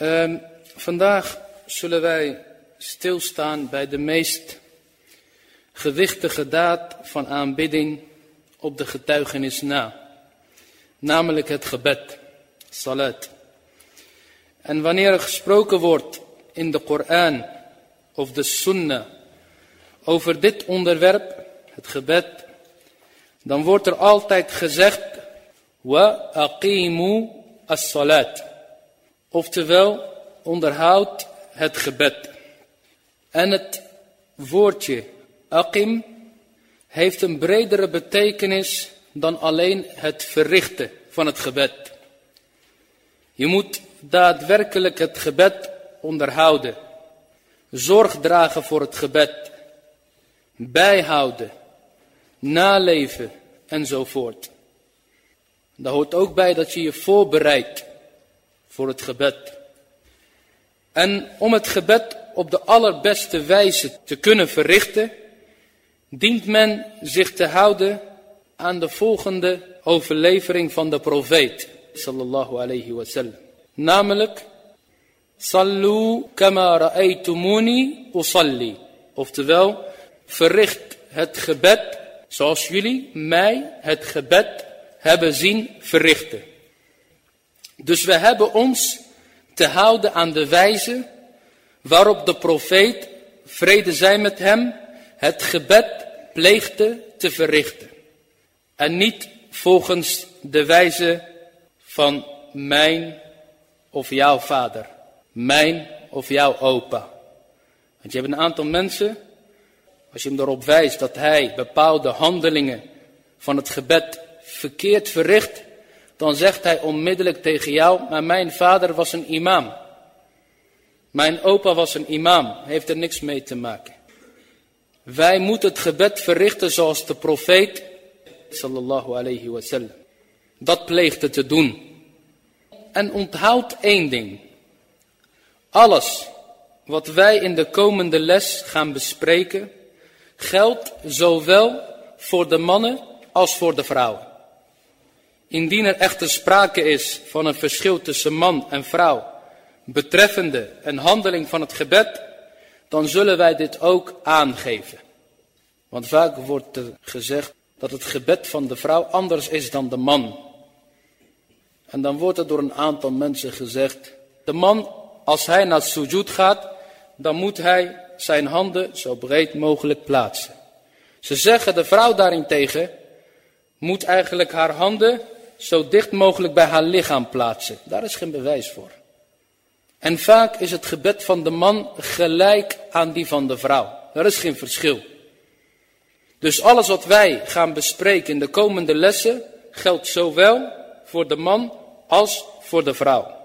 um, vandaag zullen wij stilstaan bij de meest gewichtige daad van aanbidding op de getuigenis na, namelijk het gebed, salat. En wanneer er gesproken wordt in de Koran of de Sunnah over dit onderwerp, het gebed, dan wordt er altijd gezegd Wa aqimu as-salat. Oftewel, onderhoud het gebed. En het woordje aqim heeft een bredere betekenis dan alleen het verrichten van het gebed. Je moet daadwerkelijk het gebed onderhouden. Zorg dragen voor het gebed. Bijhouden. Naleven enzovoort. Daar hoort ook bij dat je je voorbereidt voor het gebed. En om het gebed op de allerbeste wijze te kunnen verrichten, dient men zich te houden aan de volgende overlevering van de profeet, sallallahu alayhi wasallam. Namelijk, Sallu kama ra'aytumuni usalli. Oftewel, verricht het gebed zoals jullie mij het gebed hebben zien verrichten. Dus we hebben ons te houden aan de wijze waarop de profeet, vrede zij met hem, het gebed pleegde te verrichten. En niet volgens de wijze van mijn of jouw vader, mijn of jouw opa. Want je hebt een aantal mensen, als je hem erop wijst dat hij bepaalde handelingen van het gebed verkeerd verricht, dan zegt hij onmiddellijk tegen jou, maar mijn vader was een imam. Mijn opa was een imam, heeft er niks mee te maken. Wij moeten het gebed verrichten zoals de profeet, sallallahu alayhi wasallam, dat pleegde te doen. En onthoud één ding. Alles wat wij in de komende les gaan bespreken, geldt zowel voor de mannen als voor de vrouwen. Indien er echter sprake is van een verschil tussen man en vrouw betreffende een handeling van het gebed, dan zullen wij dit ook aangeven. Want vaak wordt er gezegd dat het gebed van de vrouw anders is dan de man. En dan wordt er door een aantal mensen gezegd, de man als hij naar sujud gaat, dan moet hij zijn handen zo breed mogelijk plaatsen. Ze zeggen de vrouw daarentegen moet eigenlijk haar handen zo dicht mogelijk bij haar lichaam plaatsen. Daar is geen bewijs voor. En vaak is het gebed van de man gelijk aan die van de vrouw. Er is geen verschil. Dus alles wat wij gaan bespreken in de komende lessen geldt zowel voor de man als voor de vrouw.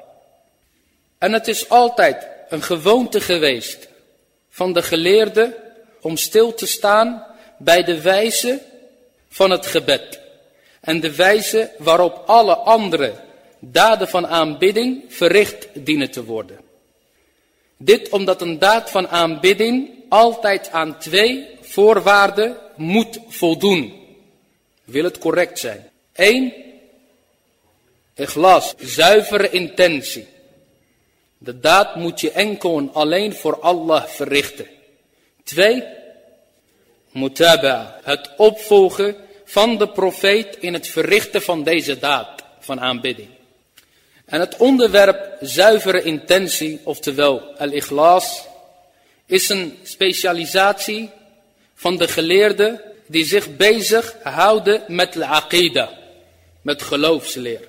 En het is altijd een gewoonte geweest van de geleerde om stil te staan bij de wijze van het gebed en de wijze waarop alle andere daden van aanbidding verricht dienen te worden. Dit omdat een daad van aanbidding altijd aan twee voorwaarden moet voldoen. Wil het correct zijn. Eén, ikhlas, zuivere intentie. De daad moet je enkel en alleen voor Allah verrichten. Twee, mutaba, het opvolgen van de profeet in het verrichten van deze daad van aanbidding. En het onderwerp zuivere intentie, oftewel al-ikhlas, is een specialisatie van de geleerden die zich bezig houden met al-aqida, met geloofsleer.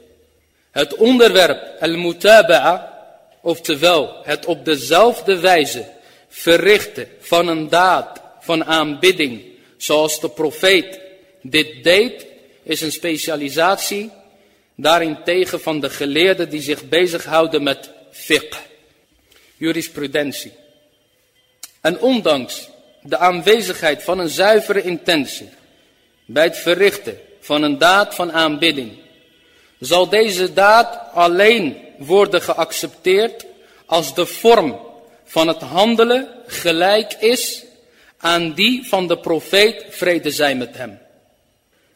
Het onderwerp al-mutaba'a, oftewel het op dezelfde wijze verrichten van een daad van aanbidding, zoals de profeet dit deed is een specialisatie daarentegen van de geleerden die zich bezighouden met fiqh, jurisprudentie. En ondanks de aanwezigheid van een zuivere intentie bij het verrichten van een daad van aanbidding, zal deze daad alleen worden geaccepteerd als de vorm van het handelen gelijk is aan die van de profeet, vrede zij met hem.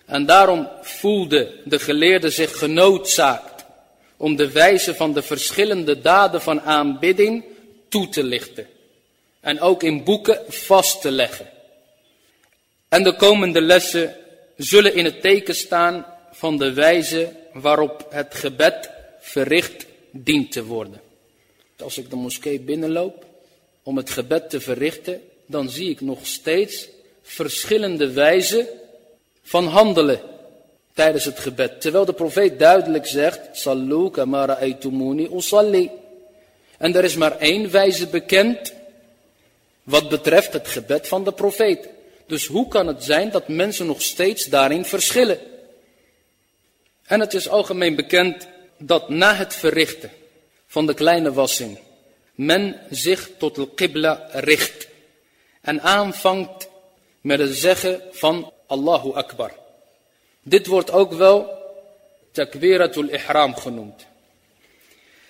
En daarom voelde de geleerde zich genoodzaakt om de wijze van de verschillende daden van aanbidding toe te lichten. En ook in boeken vast te leggen. En de komende lessen zullen in het teken staan van de wijze waarop het gebed verricht dient te worden. Als ik de moskee binnenloop om het gebed te verrichten, dan zie ik nog steeds verschillende wijzen van handelen tijdens het gebed. Terwijl de profeet duidelijk zegt, Sallu kamara usalli. En er is maar één wijze bekend wat betreft het gebed van de profeet. Dus hoe kan het zijn dat mensen nog steeds daarin verschillen? En het is algemeen bekend dat na het verrichten van de kleine wassing men zich tot de qibla richt en aanvangt met het zeggen van Allahu Akbar. Dit wordt ook wel takbiratul ihram genoemd.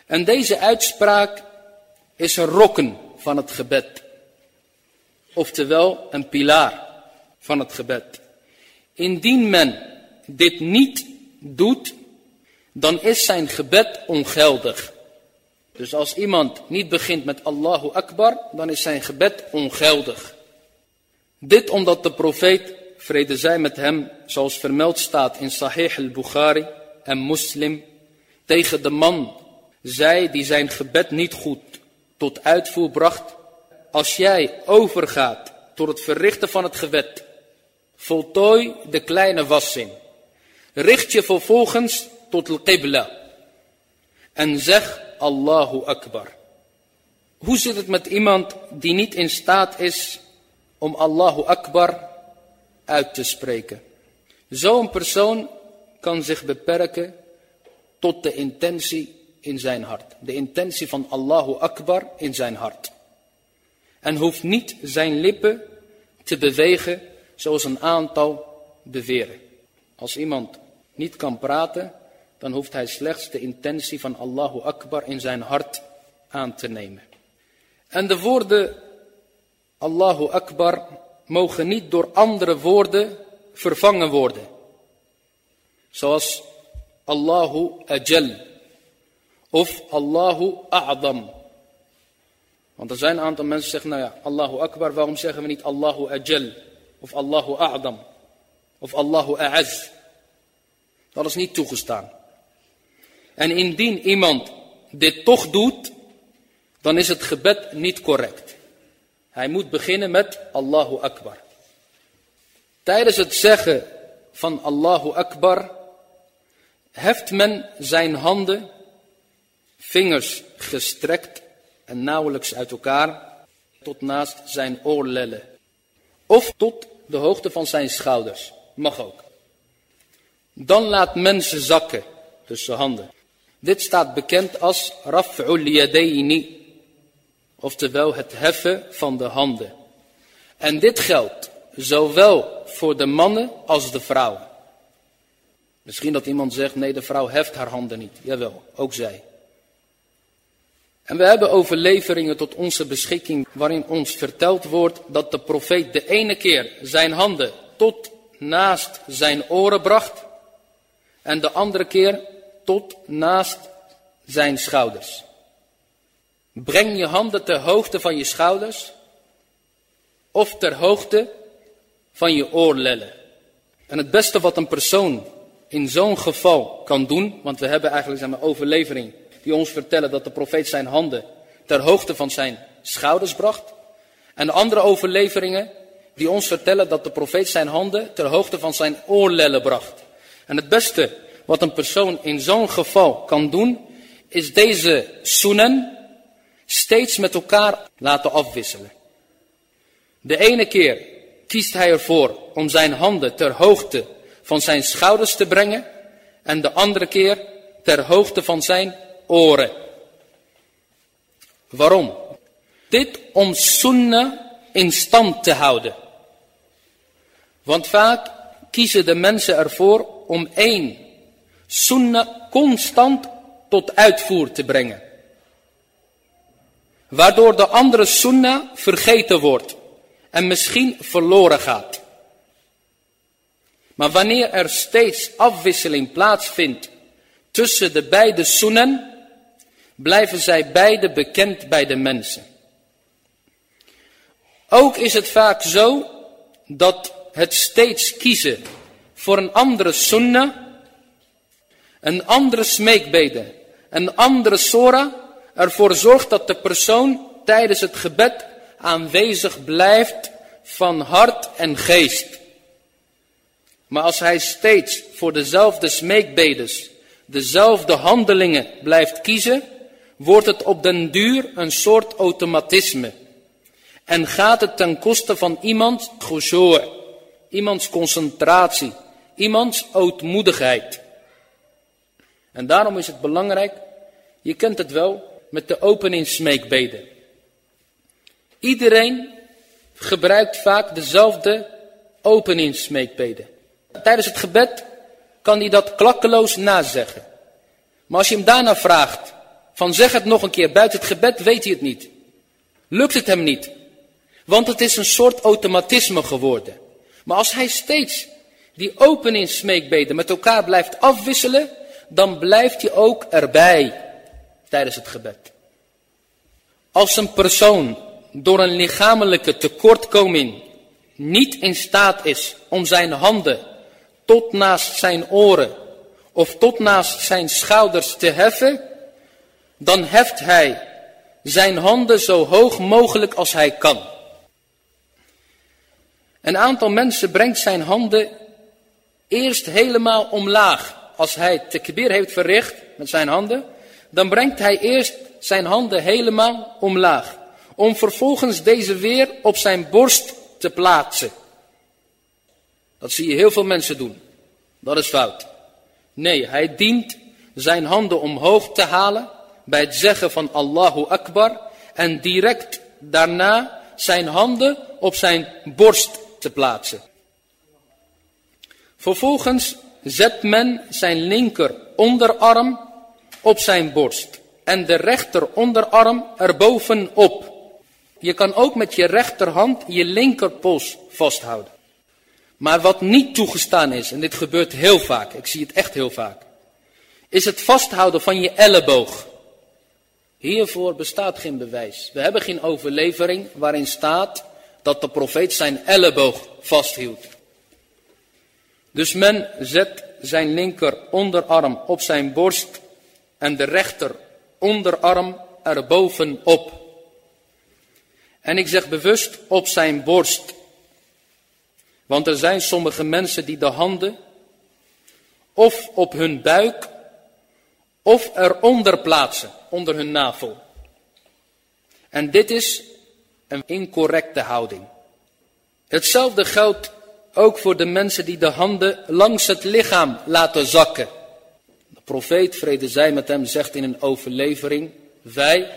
En deze uitspraak is een rokken van het gebed. Oftewel een pilaar van het gebed. Indien men dit niet doet, dan is zijn gebed ongeldig. Dus als iemand niet begint met Allahu Akbar, dan is zijn gebed ongeldig. Dit omdat de profeet, vrede zij met hem, zoals vermeld staat in Sahih al-Bukhari en Muslim, tegen de man zei die zijn gebed niet goed tot uitvoer bracht. Als jij overgaat tot het verrichten van het gebed, voltooi de kleine wassing. Richt je vervolgens tot al-Qibla en zeg Allahu Akbar. Hoe zit het met iemand die niet in staat is om Allahu Akbar uit te spreken? Zo'n persoon kan zich beperken tot de intentie in zijn hart. De intentie van Allahu Akbar in zijn hart. En hoeft niet zijn lippen te bewegen zoals een aantal beweren. Als iemand niet kan praten, dan hoeft hij slechts de intentie van Allahu Akbar in zijn hart aan te nemen. En de woorden Allahu Akbar mogen niet door andere woorden vervangen worden. Zoals Allahu Ajal of Allahu A'dam. Want er zijn een aantal mensen die zeggen, nou ja, Allahu Akbar, waarom zeggen we niet Allahu Ajal of Allahu A'dam of Allahu A'az? Dat is niet toegestaan. En indien iemand dit toch doet, dan is het gebed niet correct. Hij moet beginnen met Allahu Akbar. Tijdens het zeggen van Allahu Akbar heft men zijn handen, vingers gestrekt en nauwelijks uit elkaar tot naast zijn oorlellen. Of tot de hoogte van zijn schouders. Mag ook. Dan laat men ze zakken tussen handen. Dit staat bekend als raf'ul yadayni. Oftewel het heffen van de handen. En dit geldt zowel voor de mannen als de vrouwen. Misschien dat iemand zegt, nee de vrouw heft haar handen niet. Jawel, ook zij. En we hebben overleveringen tot onze beschikking waarin ons verteld wordt dat de profeet de ene keer zijn handen tot naast zijn oren bracht en de andere keer tot naast zijn schouders. Breng je handen ter hoogte van je schouders of ter hoogte van je oorlellen. En het beste wat een persoon in zo'n geval kan doen, want we hebben eigenlijk een overlevering die ons vertellen dat de profeet zijn handen ter hoogte van zijn schouders bracht. En andere overleveringen die ons vertellen dat de profeet zijn handen ter hoogte van zijn oorlellen bracht. En het beste wat een persoon in zo'n geval kan doen, is deze sunan steeds met elkaar laten afwisselen. De ene keer kiest hij ervoor om zijn handen ter hoogte van zijn schouders te brengen en de andere keer ter hoogte van zijn oren. Waarom? Dit om sunnah in stand te houden. Want vaak kiezen de mensen ervoor om één sunnah constant tot uitvoer te brengen. Waardoor de andere sunnah vergeten wordt en misschien verloren gaat. Maar wanneer er steeds afwisseling plaatsvindt tussen de beide sunnen, blijven zij beide bekend bij de mensen. Ook is het vaak zo dat het steeds kiezen voor een andere sunnah, een andere smeekbede, een andere sora, ervoor zorgt dat de persoon tijdens het gebed aanwezig blijft van hart en geest. Maar als hij steeds voor dezelfde smeekbedes, dezelfde handelingen blijft kiezen, wordt het op den duur een soort automatisme. En gaat het ten koste van iemands khushu', iemands concentratie, iemands ootmoedigheid. En daarom is het belangrijk, je kent het wel, met de openingssmeekbeden. Iedereen gebruikt vaak dezelfde openingssmeekbeden. Tijdens het gebed kan hij dat klakkeloos nazeggen. Maar als je hem daarna vraagt, van zeg het nog een keer buiten het gebed, weet hij het niet. Lukt het hem niet. Want het is een soort automatisme geworden. Maar als hij steeds die openingssmeekbeden met elkaar blijft afwisselen, dan blijft hij ook erbij tijdens het gebed. Als een persoon door een lichamelijke tekortkoming niet in staat is om zijn handen tot naast zijn oren of tot naast zijn schouders te heffen, dan heft hij zijn handen zo hoog mogelijk als hij kan. Een aantal mensen brengt zijn handen eerst helemaal omlaag. Als hij tekbir heeft verricht met zijn handen, dan brengt hij eerst zijn handen helemaal omlaag. Om vervolgens deze weer op zijn borst te plaatsen. Dat zie je heel veel mensen doen. Dat is fout. Nee, hij dient zijn handen omhoog te halen bij het zeggen van Allahu Akbar en direct daarna zijn handen op zijn borst te plaatsen. Vervolgens zet men zijn linker onderarm op zijn borst en de rechter onderarm erbovenop. Je kan ook met je rechterhand je linkerpols vasthouden. Maar wat niet toegestaan is, en dit gebeurt heel vaak, ik zie het echt heel vaak, is het vasthouden van je elleboog. Hiervoor bestaat geen bewijs. We hebben geen overlevering waarin staat dat de profeet zijn elleboog vasthield. Dus men zet zijn linker onderarm op zijn borst en de rechter onderarm erbovenop. En ik zeg bewust op zijn borst. Want er zijn sommige mensen die de handen of op hun buik of eronder plaatsen, onder hun navel. En dit is een incorrecte houding. Hetzelfde geldt ook voor de mensen die de handen langs het lichaam laten zakken. Profeet, vrede zij met hem, zegt in een overlevering, wij,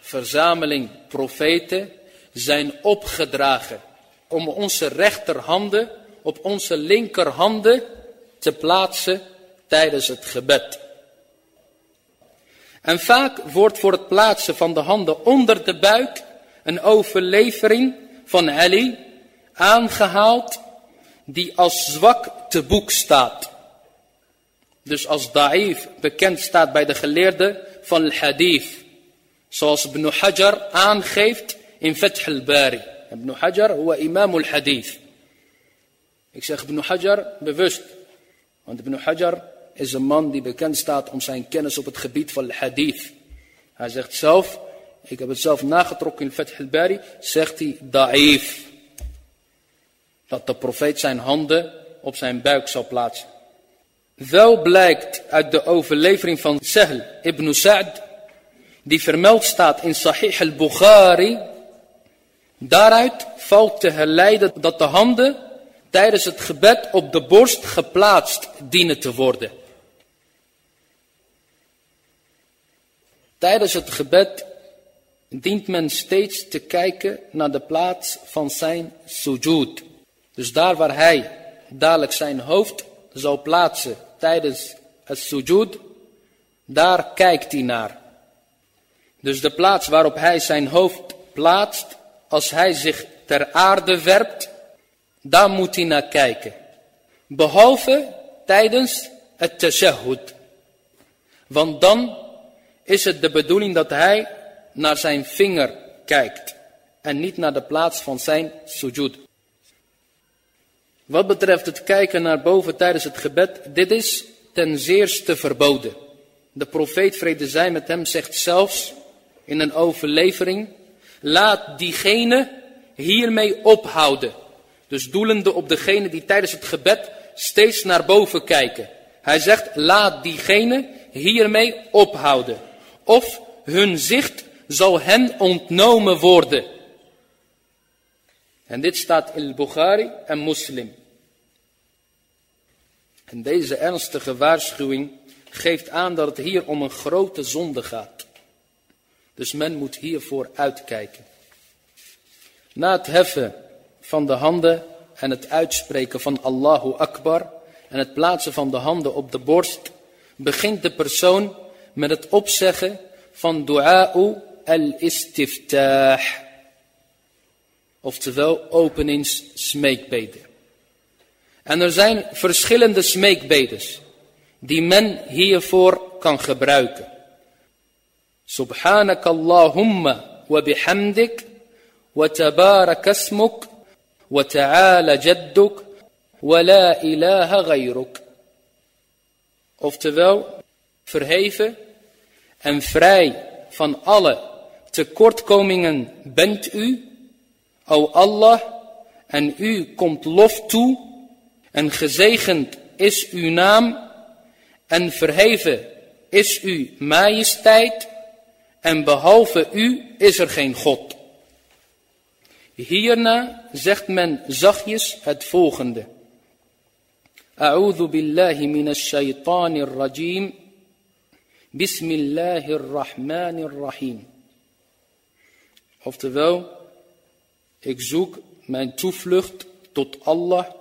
verzameling profeten, zijn opgedragen om onze rechterhanden op onze linkerhanden te plaatsen tijdens het gebed. En vaak wordt voor het plaatsen van de handen onder de buik een overlevering van Ali aangehaald die als zwak te boek staat. Dus als da'if bekend staat bij de geleerden van al-hadith. Zoals Ibn Hajar aangeeft in Fath al-Bari. Ibn Hajar huwa imam al-hadith. Ik zeg Ibn Hajar bewust. Want Ibn Hajar is een man die bekend staat om zijn kennis op het gebied van al-hadith. Hij zegt zelf, ik heb het zelf nagetrokken in Fath al-Bari, zegt hij da'if. Dat de profeet zijn handen op zijn buik zal plaatsen. Wel blijkt uit de overlevering van Sahl ibn Sa'd, die vermeld staat in Sahih al-Bukhari, Daaruit valt te herleiden dat de handen tijdens het gebed op de borst geplaatst dienen te worden. Tijdens het gebed dient men steeds te kijken naar de plaats van zijn sujud. Dus daar waar hij dadelijk zijn hoofd zal plaatsen tijdens het sujud, daar kijkt hij naar. Dus de plaats waarop hij zijn hoofd plaatst, als hij zich ter aarde werpt, daar moet hij naar kijken. Behalve tijdens het tashahhud. Want dan is het de bedoeling dat hij naar zijn vinger kijkt en niet naar de plaats van zijn sujud. Wat betreft het kijken naar boven tijdens het gebed, dit is ten zeerste verboden. De profeet vrede zij met hem zegt zelfs in een overlevering, laat diegene hiermee ophouden. Dus doelende op degene die tijdens het gebed steeds naar boven kijken. Hij zegt, laat diegene hiermee ophouden. Of hun zicht zal hen ontnomen worden. En dit staat in Bukhari en Muslim. En deze ernstige waarschuwing geeft aan dat het hier om een grote zonde gaat. Dus men moet hiervoor uitkijken. Na het heffen van de handen en het uitspreken van Allahu Akbar en het plaatsen van de handen op de borst, begint de persoon met het opzeggen van du'a'u al-istiftah. Oftewel openings smeekbeden. En er zijn verschillende smeekbedes die men hiervoor kan gebruiken. Subhanak Allahumma wa bihamdik wa tabarak asmuk wa ta'ala jadduk wa la ilaha ghayruk. Oftewel, verheven en vrij van alle tekortkomingen bent u, o Allah, en u komt lof toe en gezegend is uw naam en verheven is uw majesteit en behalve u is er geen God. Hierna zegt men zachtjes het volgende. A'udhu billahi minash shaytanir rajim. Rahim. Oftewel, ik zoek mijn toevlucht tot Allah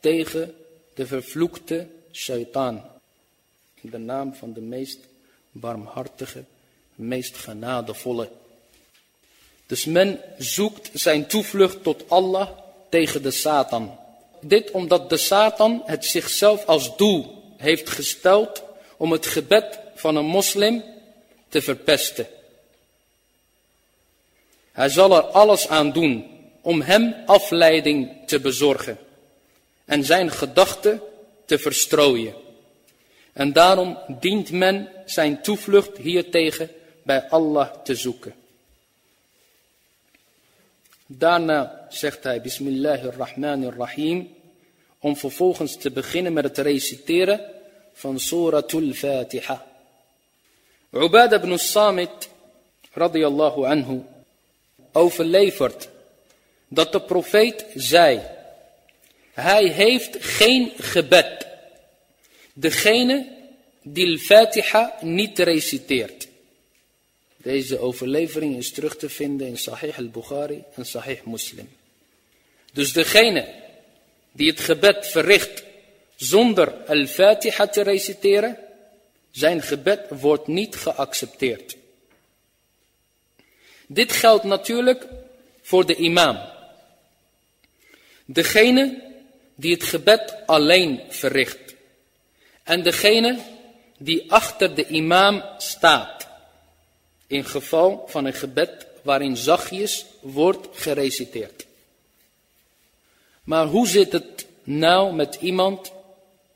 tegen de vervloekte shaitaan. De naam van de meest barmhartige, meest genadevolle. Dus men zoekt zijn toevlucht tot Allah tegen de Satan. Dit omdat de Satan het zichzelf als doel heeft gesteld om het gebed van een moslim te verpesten. Hij zal er alles aan doen om hem afleiding te bezorgen en zijn gedachten te verstrooien. En daarom dient men zijn toevlucht hiertegen bij Allah te zoeken. Daarna zegt hij Bismillahirrahmanirrahim om vervolgens te beginnen met het reciteren van Suratul Fatiha. Ubad ibn Samit radiyallahu anhu overlevert dat de profeet zei hij heeft geen gebed. Degene die al-Fatiha niet reciteert. Deze overlevering is terug te vinden in Sahih al-Bukhari en Sahih Muslim. Dus degene die het gebed verricht zonder al-Fatiha te reciteren, zijn gebed wordt niet geaccepteerd. Dit geldt natuurlijk voor de imam. Degene die het gebed alleen verricht. En degene die achter de imam staat. In geval van een gebed waarin zachtjes wordt gereciteerd. Maar hoe zit het nou met iemand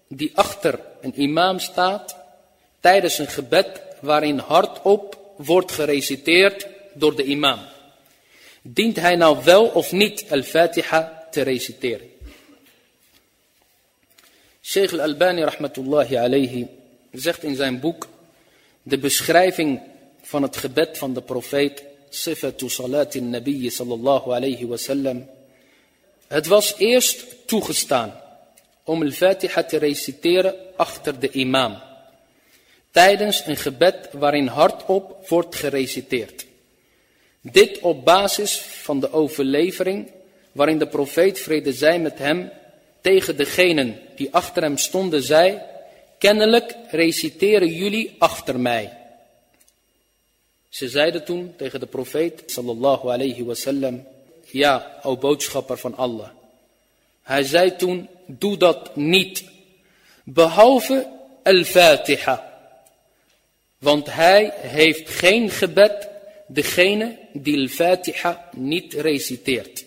die achter een imam staat tijdens een gebed waarin hardop wordt gereciteerd door de imam? Dient hij nou wel of niet al-Fatiha te reciteren? Sheikh al-Albani rahmatullahi alayhi zegt in zijn boek de beschrijving van het gebed van de profeet Sifatu salatin nabi sallallahu alayhi wasallam. Het was eerst toegestaan om al-Fatiha te reciteren achter de imam. Tijdens een gebed waarin hardop wordt gereciteerd. Dit op basis van de overlevering waarin de profeet vrede zij met hem tegen degenen die achter hem stonden zei, kennelijk reciteren jullie achter mij. Ze zeiden toen tegen de profeet sallallahu alayhi wasallam, ja, o boodschapper van Allah. Hij zei toen, doe dat niet, behalve al-Fatiha. Want hij heeft geen gebed, degene die al-Fatiha niet reciteert.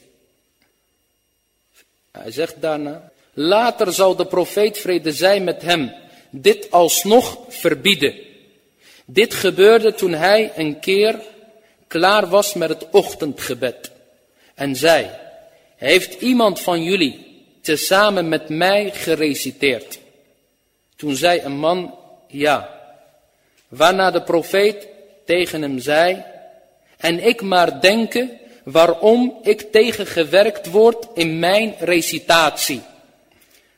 Hij zegt daarna, later zal de profeet vrede zij met hem dit alsnog verbieden. Dit gebeurde toen hij een keer klaar was met het ochtendgebed. En zei, heeft iemand van jullie tezamen met mij gereciteerd? Toen zei een man, ja. Waarna de profeet tegen hem zei, en ik maar denken waarom ik tegengewerkt word in mijn recitatie.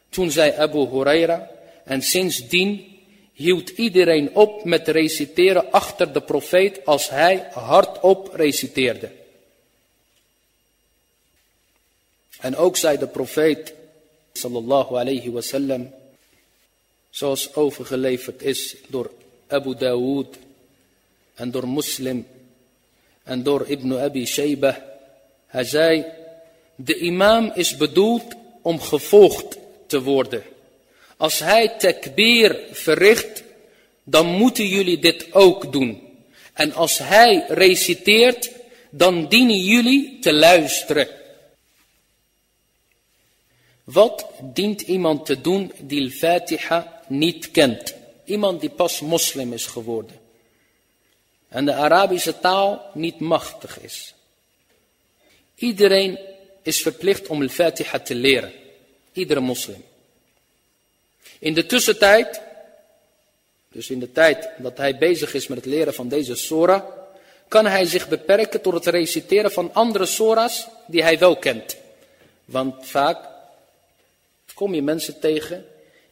Toen zei Abu Huraira, en sindsdien hield iedereen op met reciteren achter de profeet als hij hardop reciteerde. En ook zei de profeet, sallallahu alayhi wasallam, zoals overgeleverd is door Abu Dawood en door Muslim en door Ibn Abi Shaybah. Hij zei, de imam is bedoeld om gevolgd te worden. Als hij takbir verricht, dan moeten jullie dit ook doen. En als hij reciteert, dan dienen jullie te luisteren. Wat dient iemand te doen die al-Fatiha niet kent? Iemand die pas moslim is geworden. En de Arabische taal niet machtig is. Iedereen is verplicht om al-Fatiha te leren. Iedere moslim. In de tussentijd, dus in de tijd dat hij bezig is met het leren van deze Sora, kan hij zich beperken tot het reciteren van andere Sora's die hij wel kent. Want vaak kom je mensen tegen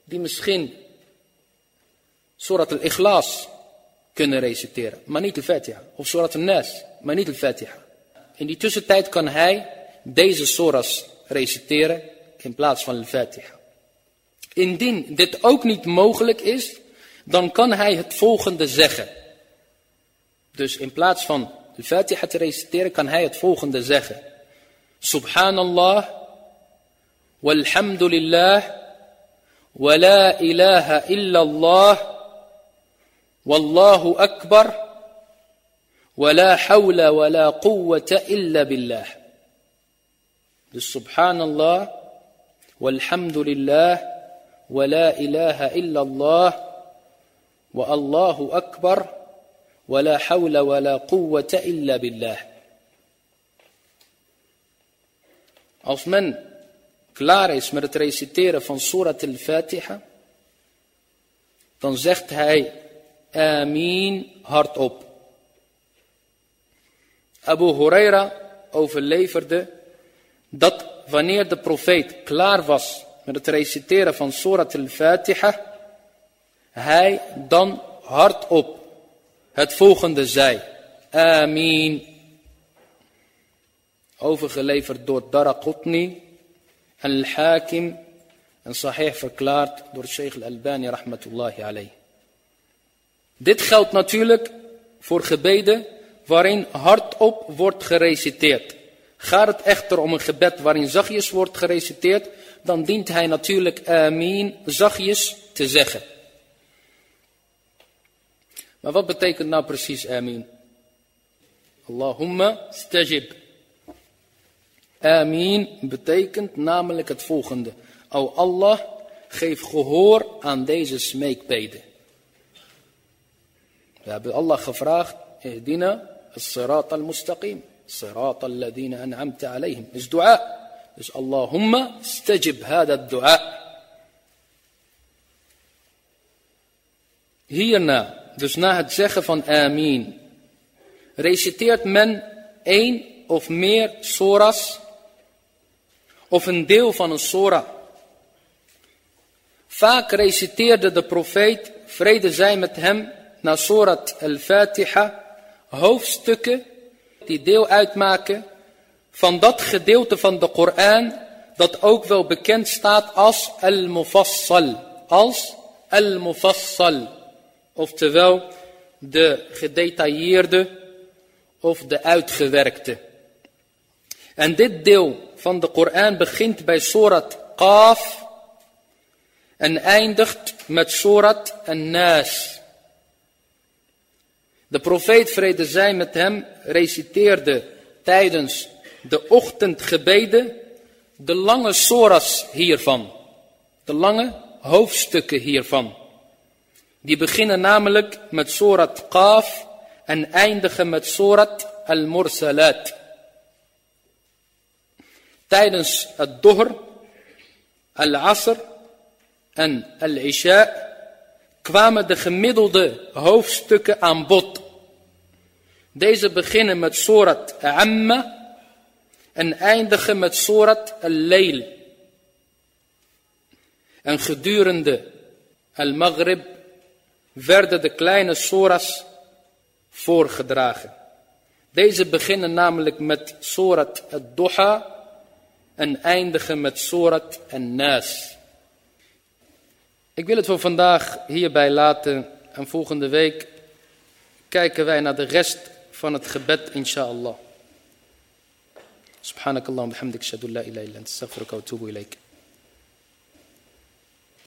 die misschien Surat al-Ikhlas kunnen reciteren, maar niet al-Fatiha. Of Surat al-Nas, maar niet al-Fatiha. In die tussentijd kan hij deze Soras reciteren in plaats van al-Fatiha. Indien dit ook niet mogelijk is, dan kan hij het volgende zeggen. Dus in plaats van de Fatiha te reciteren, kan hij het volgende zeggen. Subhanallah, walhamdulillah, wa la ilaha illallah, والله أكبر ولا حول ولا قوة إلا بالله. سبحان الله والحمد لله ولا إله إلا الله والله أكبر ولا حول ولا قوة إلا بالله. als من klaar is met het reciteren van surat al-fatiha. Dan Amin hardop. Abu Huraira overleverde dat wanneer de profeet klaar was met het reciteren van Surat al-Fatiha, hij dan hardop het volgende zei. Amin. Overgeleverd door Daraqutni, al-Hakim en sahih verklaard door Sheikh al-Albani rahmatullahi alayh. Dit geldt natuurlijk voor gebeden waarin hardop wordt gereciteerd. Gaat het echter om een gebed waarin zachtjes wordt gereciteerd, dan dient hij natuurlijk amin zachtjes te zeggen. Maar wat betekent nou precies amin? Allahumma stajib. Amin betekent namelijk het volgende. O Allah, geef gehoor aan deze smeekbeden. Hebben Allah gevraagd, Ihdina as-sirat al-mustaqim. Sirat al-ladina an'amta alayhim. Is dua. Dus Allahumma stajib hada dua. Hierna, dus na het zeggen van amin, reciteert men één of meer soras of een deel van een sora. Vaak reciteerde de profeet, vrede zij met hem, na surat al-Fatiha, hoofdstukken die deel uitmaken van dat gedeelte van de Koran dat ook wel bekend staat als al-mufassal. Als al-mufassal. Oftewel de gedetailleerde of de uitgewerkte. En dit deel van de Koran begint bij Surat Qaf en eindigt met Surat An-Nas. De profeet vrede zij met hem reciteerde tijdens de ochtendgebeden de lange soras hiervan. De lange hoofdstukken hiervan. Die beginnen namelijk met Surat Qaf en eindigen met Surat Al-Mursalat. Tijdens het Dohr, Al-Asr en Al-Isha kwamen de gemiddelde hoofdstukken aan bod. Deze beginnen met Surat Amma en eindigen met Surat Al-Layl. En gedurende Al-Maghrib werden de kleine suras voorgedragen. Deze beginnen namelijk met Surat Al-Duha en eindigen met Surat Al-Nas. Ik wil het voor vandaag hierbij laten en volgende week kijken wij naar de rest van het gebed, inshallah. سبحانك اللهم وبحمدك أشهد أن لا إله إلا أنت أستغفرك وأتوب إليك